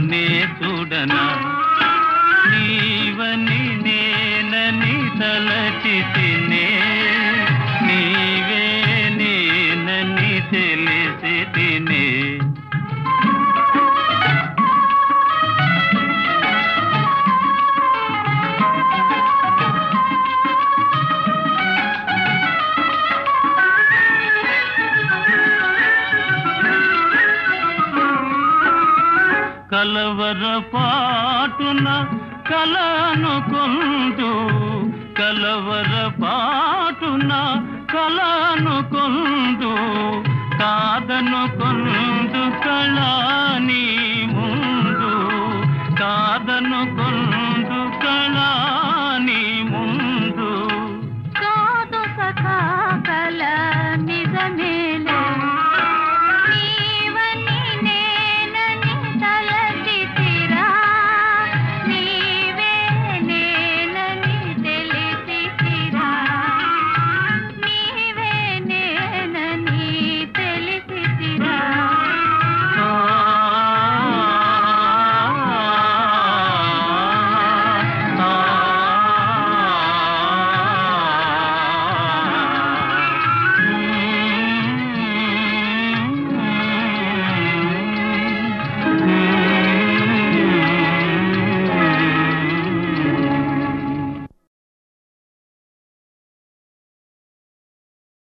నే చూడనా. నీవని నేనని తలచితే కలవర పాటున కలనుకొందు. కలవర పాటున కలనుకొందు. కాదనుకొందు కళా